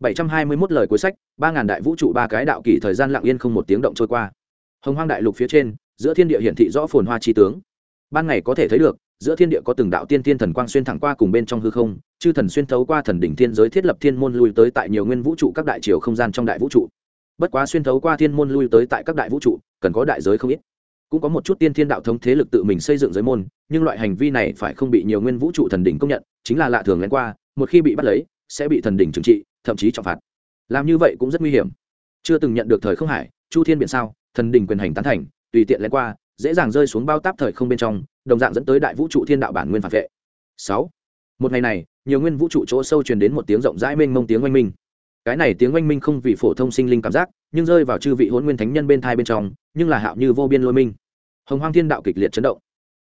721 lời cuối sách, 3000 đại vũ trụ ba cái đạo kỳ thời gian lặng yên không một tiếng động trôi qua. Hồng Hoang đại lục phía trên, giữa thiên địa hiển thị rõ phồn hoa chi tướng. Ban ngày có thể thấy được, giữa thiên địa có từng đạo tiên tiên thần quang xuyên thẳng qua cùng bên trong hư không, chư thần xuyên thấu qua thần đỉnh thiên giới thiết lập thiên môn lui tới tại nhiều nguyên vũ trụ các đại triều không gian trong đại vũ trụ. Bất quá xuyên thấu qua thiên môn lui tới tại các đại vũ trụ, cần có đại giới không ít. Cũng có một chút tiên thiên đạo thống thế lực tự mình xây dựng giới môn, nhưng loại hành vi này phải không bị nhiều nguyên vũ trụ thần đỉnh công nhận, chính là lạ thường lén qua, một khi bị bắt lấy, sẽ bị thần đỉnh trừng trị, thậm chí trọng phạt. Làm như vậy cũng rất nguy hiểm. Chưa từng nhận được thời không hải, chu thiên biển sao, thần đình quyền hành tán thành, tùy tiện lén qua, dễ dàng rơi xuống bao táp thời không bên trong, đồng dạng dẫn tới đại vũ trụ thiên đạo bản nguyên phản vệ. Sáu. Một ngày này, nhiều nguyên vũ trụ chỗ sâu truyền đến một tiếng rộng rãi mênh mông tiếng oanh minh. Cái này tiếng oanh minh không vì phổ thông sinh linh cảm giác, nhưng rơi vào chư vị hôn nguyên thánh nhân bên thai bên trong, nhưng là hạo như vô biên lôi minh. Hồng hoang thiên đạo kịch liệt chấn động.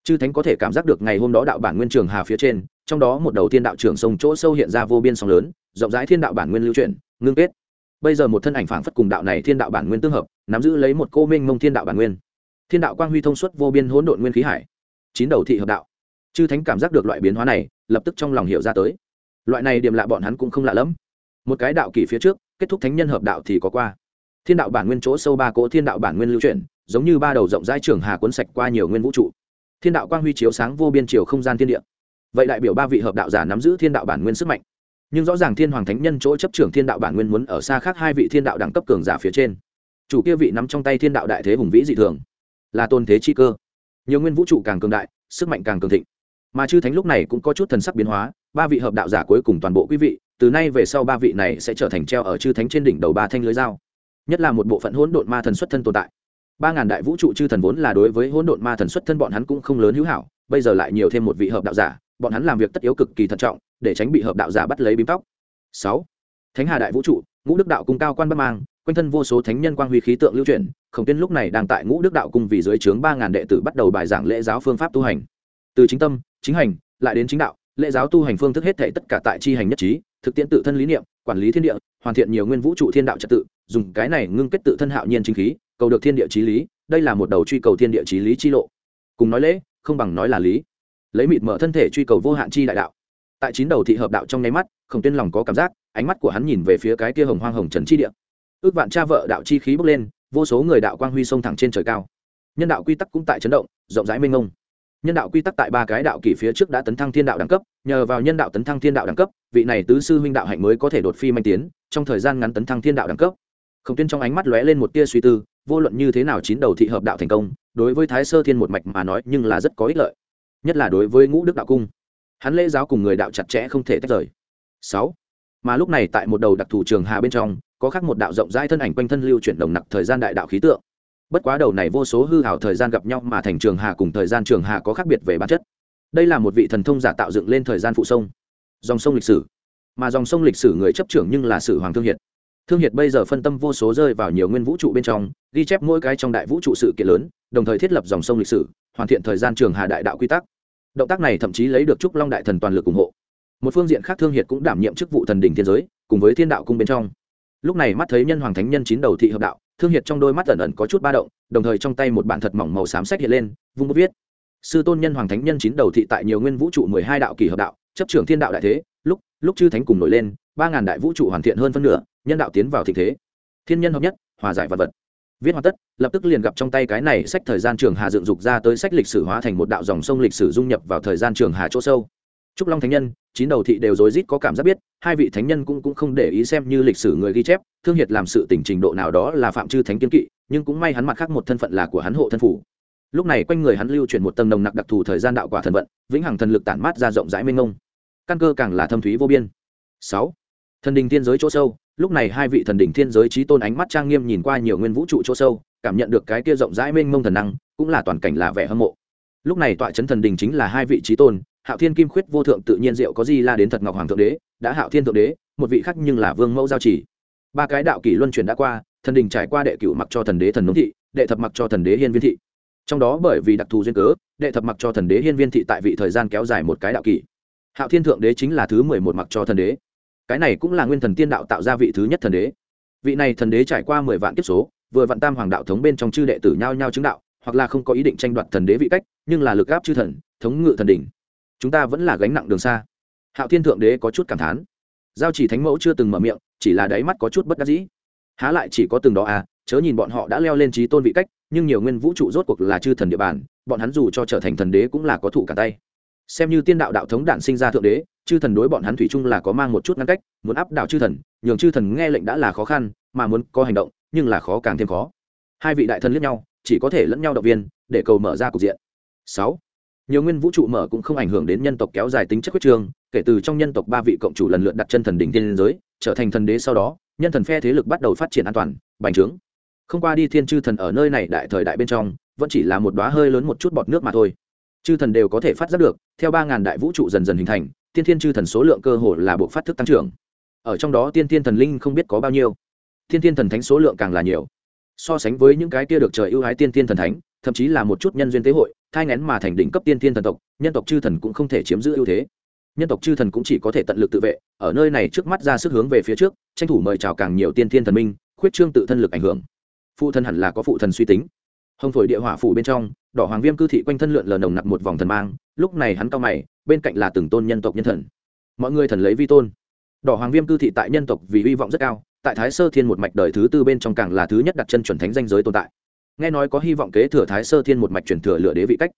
Chư thánh có thể cảm giác được ngày hôm đó đạo bản nguyên trường hà phía trên, trong đó một đầu thiên đạo trường sông chỗ sâu hiện ra vô biên sóng lớn rộng rãi thiên đạo bản nguyên lưu chuyển ngưng kết. Bây giờ một thân ảnh phảng phất cùng đạo này thiên đạo bản nguyên tương hợp, nắm giữ lấy một cô minh mông thiên đạo bản nguyên. Thiên đạo quang huy thông suốt vô biên hỗn độn nguyên khí hải. Chín đầu thị hợp đạo. Chư thánh cảm giác được loại biến hóa này, lập tức trong lòng hiểu ra tới. Loại này điểm lạ bọn hắn cũng không lạ lẫm. Một cái đạo kỷ phía trước, kết thúc thánh nhân hợp đạo thì có qua. Thiên đạo bản nguyên chỗ sâu ba cỗ thiên đạo bản nguyên lưu chuyển giống như ba đầu rộng rãi trường hà cuốn sạch qua nhiều nguyên vũ trụ. Thiên đạo quang huy chiếu sáng vô biên chiều không gian thiên địa. Vậy đại biểu ba vị hợp đạo giả nắm giữ thiên đạo bản nguyên sức mạnh nhưng rõ ràng thiên hoàng thánh nhân chỗ chấp trưởng thiên đạo bản nguyên muốn ở xa khác hai vị thiên đạo đẳng cấp cường giả phía trên. Chủ kia vị nắm trong tay thiên đạo đại thế hùng vĩ dị thường, là tôn thế chi cơ. Nhiều nguyên vũ trụ càng cường đại, sức mạnh càng cường thịnh. Mà chư thánh lúc này cũng có chút thần sắc biến hóa, ba vị hợp đạo giả cuối cùng toàn bộ quý vị, từ nay về sau ba vị này sẽ trở thành treo ở chư thánh trên đỉnh đầu ba thanh lưới dao. Nhất là một bộ phận hỗn độn ma thần xuất thân tồn tại. Ba ngàn đại vũ trụ chư thần vốn là đối với hỗn độn ma thần xuất thân bọn hắn cũng không lớn hữu hảo, bây giờ lại nhiều thêm một vị hợp đạo giả bọn hắn làm việc tất yếu cực kỳ thận trọng, để tránh bị hợp đạo giả bắt lấy bím tóc. Sáu, thánh hà đại vũ trụ, ngũ đức đạo cung cao quan bắc mang, quanh thân vô số thánh nhân quang huy khí tượng lưu truyền khổng tiên lúc này đang tại ngũ đức đạo cung vì dưới trướng ba ngàn đệ tử bắt đầu bài giảng lễ giáo phương pháp tu hành. Từ chính tâm, chính hành, lại đến chính đạo, lễ giáo tu hành phương thức hết thể tất cả tại chi hành nhất trí, thực tiễn tự thân lý niệm, quản lý thiên địa, hoàn thiện nhiều nguyên vũ trụ thiên đạo trật tự, dùng cái này ngưng kết tự thân hạo nhiên chính khí, cầu được thiên địa trí lý, đây là một đầu truy cầu thiên địa trí lý chi lộ. Cùng nói lễ, không bằng nói là lý lấy mịt mở thân thể truy cầu vô hạn chi đại đạo. Tại chín đầu thị hợp đạo trong nháy mắt, khổng tuyên lòng có cảm giác, ánh mắt của hắn nhìn về phía cái kia hồng hoang hồng trần chi địa. Ước vạn cha vợ đạo chi khí bốc lên, vô số người đạo quang huy sông thẳng trên trời cao. Nhân đạo quy tắc cũng tại chấn động, rộng rãi mênh mông. Nhân đạo quy tắc tại ba cái đạo kỷ phía trước đã tấn thăng thiên đạo đẳng cấp, nhờ vào nhân đạo tấn thăng thiên đạo đẳng cấp, vị này tứ sư huynh đạo hạnh mới có thể đột phi manh tiến, trong thời gian ngắn tấn thăng thiên đạo đẳng cấp. Khổng tuyên trong ánh mắt lóe lên một tia suy tư, vô luận như thế nào chín đầu thị hợp đạo thành công, đối với thái sơ thiên một mạch mà nói nhưng là rất có ích lợi nhất là đối với ngũ đức đạo cung. Hắn lễ giáo cùng người đạo chặt chẽ không thể tách rời. Sáu. Mà lúc này tại một đầu đặc thù trường hà bên trong, có khác một đạo rộng rãi thân ảnh quanh thân lưu chuyển đồng nặc thời gian đại đạo khí tượng. Bất quá đầu này vô số hư hảo thời gian gặp nhau mà thành trường hà cùng thời gian trường hà có khác biệt về bản chất. Đây là một vị thần thông giả tạo dựng lên thời gian phụ sông. Dòng sông lịch sử. Mà dòng sông lịch sử người chấp trưởng nhưng là sử hoàng thương hiệt. Thương hiệt bây giờ phân tâm vô số rơi vào nhiều nguyên vũ trụ bên trong, ghi chép mỗi cái trong đại vũ trụ sự kiện lớn, đồng thời thiết lập dòng sông lịch sử, hoàn thiện thời gian trường hà đại đạo quy tắc động tác này thậm chí lấy được trúc long đại thần toàn lực ủng hộ. Một phương diện khác thương hiệt cũng đảm nhiệm chức vụ thần đình thiên giới, cùng với thiên đạo cung bên trong. Lúc này mắt thấy nhân hoàng thánh nhân chín đầu thị hợp đạo, thương hiệt trong đôi mắt ẩn ẩn có chút ba động, đồng thời trong tay một bản thật mỏng màu xám sách hiện lên, vung bút viết. Sư tôn nhân hoàng thánh nhân chín đầu thị tại nhiều nguyên vũ trụ mười hai đạo kỳ hợp đạo, chấp trưởng thiên đạo đại thế, lúc lúc chư thánh cùng nổi lên, ba ngàn đại vũ trụ hoàn thiện hơn phân nửa, nhân đạo tiến vào thị thế. Thiên nhân hợp nhất, hòa giải vật vật viết hoàn tất, lập tức liền gặp trong tay cái này sách thời gian trường hà dựng dục ra tới sách lịch sử hóa thành một đạo dòng sông lịch sử dung nhập vào thời gian trường hà chỗ sâu. Trúc long thánh nhân, chín đầu thị đều rối rít có cảm giác biết, hai vị thánh nhân cũng cũng không để ý xem như lịch sử người ghi chép, thương hiệt làm sự tỉnh trình độ nào đó là phạm chư thánh kiên kỵ, nhưng cũng may hắn mặt khác một thân phận là của hắn hộ thân phủ. Lúc này quanh người hắn lưu chuyển một tầng nồng nặc đặc thù thời gian đạo quả thần vận, vĩnh hằng thần lực tản mát ra rộng rãi mênh ngông căn cơ càng là thâm thúy vô biên. Sáu, thần đình thiên giới chỗ sâu lúc này hai vị thần đỉnh thiên giới trí tôn ánh mắt trang nghiêm nhìn qua nhiều nguyên vũ trụ chỗ sâu, cảm nhận được cái kia rộng rãi mênh mông thần năng, cũng là toàn cảnh là vẻ hâm mộ. Lúc này tọa chấn thần đình chính là hai vị trí tôn, hạo thiên kim khuyết vô thượng tự nhiên diệu có gì la đến thật ngọc hoàng thượng đế, đã hạo thiên thượng đế, một vị khác nhưng là vương mẫu giao chỉ. Ba cái đạo kỷ luân chuyển đã qua, thần đình trải qua đệ cửu mặc cho thần đế thần nông thị, đệ thập mặc cho thần đế hiên viên thị. Trong đó bởi vì đặc thù duyên cớ, đệ thập mặc cho thần đế hiên viên thị tại vị thời gian kéo dài một cái đạo kỷ. Hạo thiên thượng đế chính là thứ mười một mặc cho thần đế cái này cũng là nguyên thần tiên đạo tạo ra vị thứ nhất thần đế. Vị này thần đế trải qua mười vạn kiếp số, vừa vạn tam hoàng đạo thống bên trong chư đệ tử nhao nhao chứng đạo, hoặc là không có ý định tranh đoạt thần đế vị cách, nhưng là lực gáp chư thần, thống ngự thần đỉnh. Chúng ta vẫn là gánh nặng đường xa. Hạo thiên thượng đế có chút cảm thán. Giao chỉ thánh mẫu chưa từng mở miệng, chỉ là đáy mắt có chút bất đắc dĩ. Há lại chỉ có từng đó à chớ nhìn bọn họ đã leo lên trí tôn vị cách, nhưng nhiều nguyên vũ trụ rốt cuộc là chư thần địa bàn, bọn hắn dù cho trở thành thần đế cũng là có thủ cả tay. Xem như tiên đạo đạo thống đản sinh ra thượng đế chư thần đối bọn hắn thủy chung là có mang một chút ngăn cách, muốn áp đảo chư thần, nhường chư thần nghe lệnh đã là khó khăn, mà muốn có hành động, nhưng là khó càng thêm khó. Hai vị đại thần liếc nhau, chỉ có thể lẫn nhau động viên, để cầu mở ra cục diện. Sáu, nhiều nguyên vũ trụ mở cũng không ảnh hưởng đến nhân tộc kéo dài tính chất quyết trường, kể từ trong nhân tộc ba vị cộng chủ lần lượt đặt chân thần đỉnh thiên giới, trở thành thần đế sau đó, nhân thần phe thế lực bắt đầu phát triển an toàn, bành trướng. Không qua đi thiên chư thần ở nơi này đại thời đại bên trong, vẫn chỉ là một đóa hơi lớn một chút bọt nước mà thôi. Chư thần đều có thể phát giác được, theo ba ngàn đại vũ trụ dần dần hình thành tiên thiên chư thần số lượng cơ hồ là buộc phát thức tăng trưởng. Ở trong đó tiên thiên thần linh không biết có bao nhiêu. Tiên thiên thần thánh số lượng càng là nhiều. So sánh với những cái kia được trời ưu ái tiên thiên thần thánh, thậm chí là một chút nhân duyên tế hội, thai ngén mà thành đỉnh cấp tiên thiên thần tộc, nhân tộc chư thần cũng không thể chiếm giữ ưu thế. Nhân tộc chư thần cũng chỉ có thể tận lực tự vệ, ở nơi này trước mắt ra sức hướng về phía trước, tranh thủ mời chào càng nhiều tiên thiên thần minh, khuyết trương tự thân lực ảnh hưởng. Phụ thần hẳn là có phụ thần suy tính. Hồng phổi địa hỏa phủ bên trong, đỏ hoàng viêm cư thị quanh thân lượn lờ nồng nặc một vòng thần mang, lúc này hắn cao mày bên cạnh là từng tôn nhân tộc nhân thần. Mọi người thần lấy vi tôn. Đỏ hoàng viêm cư thị tại nhân tộc vì hy vọng rất cao, tại thái sơ thiên một mạch đời thứ tư bên trong càng là thứ nhất đặt chân chuẩn thánh danh giới tồn tại. Nghe nói có hy vọng kế thừa thái sơ thiên một mạch chuyển thừa lửa đế vị cách.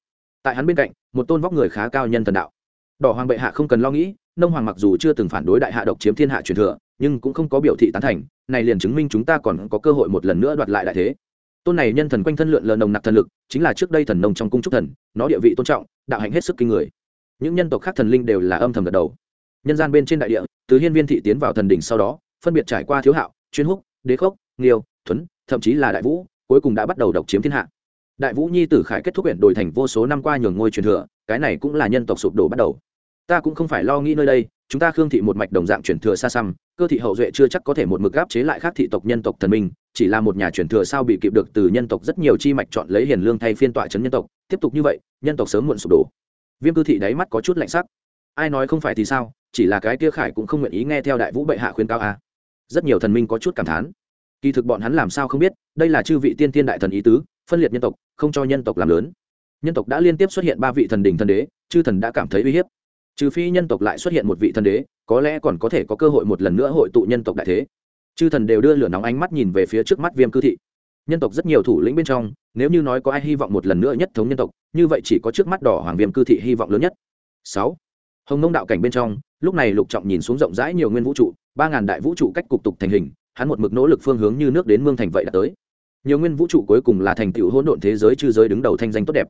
Tại hắn bên cạnh, một tôn vóc người khá cao nhân thần đạo. Đỏ hoàng bệ hạ không cần lo nghĩ, nông hoàng mặc dù chưa từng phản đối đại hạ độc chiếm thiên hạ truyền thừa, nhưng cũng không có biểu thị tán thành, này liền chứng minh chúng ta còn có cơ hội một lần nữa đoạt lại đại thế. Tôn này nhân thần quanh thân lượn lờ nồng nặc thần lực, chính là trước đây thần nông trong cung trúc thần, nó địa vị tôn trọng, đạo hạnh hết sức kinh người những nhân tộc khác thần linh đều là âm thầm gật đầu. Nhân gian bên trên đại địa từ hiên viên thị tiến vào thần đỉnh sau đó, phân biệt trải qua thiếu hạo, chuyên húc, đế khốc, nghiêu, thuấn, thậm chí là đại vũ, cuối cùng đã bắt đầu độc chiếm thiên hạ. Đại vũ nhi tử khải kết thúc huyện đổi thành vô số năm qua nhường ngôi truyền thừa, cái này cũng là nhân tộc sụp đổ bắt đầu. Ta cũng không phải lo nghĩ nơi đây, chúng ta khương thị một mạch đồng dạng truyền thừa xa xăm, cơ thị hậu duệ chưa chắc có thể một mực gáp chế lại khác thị tộc nhân tộc thần minh, chỉ là một nhà truyền thừa sao bị kịp được từ nhân tộc rất nhiều chi mạch chọn lấy hiền lương thay phiên tọa chấn nhân tộc. Tiếp tục như vậy, nhân tộc sớm muộn sụp đổ viêm cư thị đáy mắt có chút lạnh sắc. Ai nói không phải thì sao, chỉ là cái kia khải cũng không nguyện ý nghe theo đại vũ bệ hạ khuyên cao a à. rất nhiều thần minh có chút cảm thán. Kỳ thực bọn hắn làm sao không biết, đây là chư vị tiên tiên đại thần ý tứ, phân liệt nhân tộc, không cho nhân tộc làm lớn. Nhân tộc đã liên tiếp xuất hiện ba vị thần đình thần đế, chư thần đã cảm thấy uy hiếp. Trừ phi nhân tộc lại xuất hiện một vị thần đế, có lẽ còn có thể có cơ hội một lần nữa hội tụ nhân tộc đại thế. Chư thần đều đưa lửa nóng ánh mắt nhìn về phía trước mắt viêm cư thị nhân tộc rất nhiều thủ lĩnh bên trong, nếu như nói có ai hy vọng một lần nữa nhất thống nhân tộc, như vậy chỉ có trước mắt đỏ hoàng viêm cư thị hy vọng lớn nhất. Sáu, hồng nông đạo cảnh bên trong, lúc này lục trọng nhìn xuống rộng rãi nhiều nguyên vũ trụ, ba ngàn đại vũ trụ cách cục tục thành hình, hắn một mực nỗ lực phương hướng như nước đến mương thành vậy đã tới. Nhiều nguyên vũ trụ cuối cùng là thành tựu hỗn độn thế giới chư giới đứng đầu thanh danh tốt đẹp.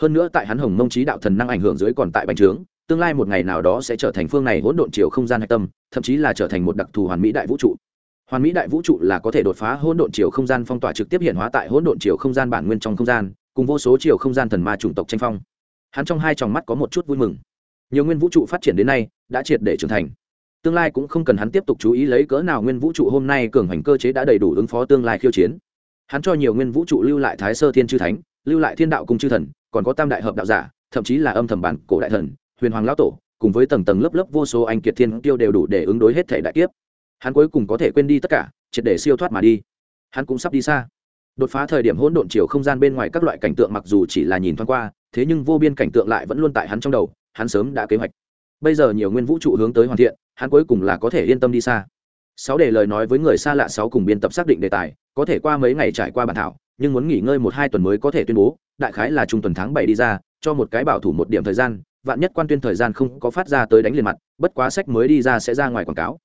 Hơn nữa tại hắn hồng mông trí đạo thần năng ảnh hưởng dưới còn tại bành trướng, tương lai một ngày nào đó sẽ trở thành phương này hỗn độn chiều không gian hạch tâm, thậm chí là trở thành một đặc thù hoàn mỹ đại vũ trụ hoàn mỹ đại vũ trụ là có thể đột phá hỗn độn chiều không gian phong tỏa trực tiếp hiện hóa tại hỗn độn chiều không gian bản nguyên trong không gian, cùng vô số chiều không gian thần ma chủng tộc tranh phong. Hắn trong hai tròng mắt có một chút vui mừng. Nhiều nguyên vũ trụ phát triển đến nay, đã triệt để trưởng thành. Tương lai cũng không cần hắn tiếp tục chú ý lấy cỡ nào nguyên vũ trụ hôm nay cường hành cơ chế đã đầy đủ ứng phó tương lai khiêu chiến. Hắn cho nhiều nguyên vũ trụ lưu lại thái sơ thiên chư thánh, lưu lại thiên đạo cung chư thần, còn có tam đại hợp đạo giả, thậm chí là âm thầm bản cổ đại thần, huyền hoàng lão tổ, cùng với tầng tầng lớp lớp vô số anh kiệt thiên tiêu đều đủ để ứng đối hết thể đại kiếp hắn cuối cùng có thể quên đi tất cả, triệt để siêu thoát mà đi. Hắn cũng sắp đi xa. Đột phá thời điểm hỗn độn chiều không gian bên ngoài các loại cảnh tượng mặc dù chỉ là nhìn thoáng qua, thế nhưng vô biên cảnh tượng lại vẫn luôn tại hắn trong đầu, hắn sớm đã kế hoạch. Bây giờ nhiều nguyên vũ trụ hướng tới hoàn thiện, hắn cuối cùng là có thể yên tâm đi xa. Sáu để lời nói với người xa lạ sáu cùng biên tập xác định đề tài, có thể qua mấy ngày trải qua bản thảo, nhưng muốn nghỉ ngơi một hai tuần mới có thể tuyên bố, đại khái là trung tuần tháng bảy đi ra, cho một cái bảo thủ một điểm thời gian, vạn nhất quan tuyên thời gian không có phát ra tới đánh liền mặt, bất quá sách mới đi ra sẽ ra ngoài quảng cáo.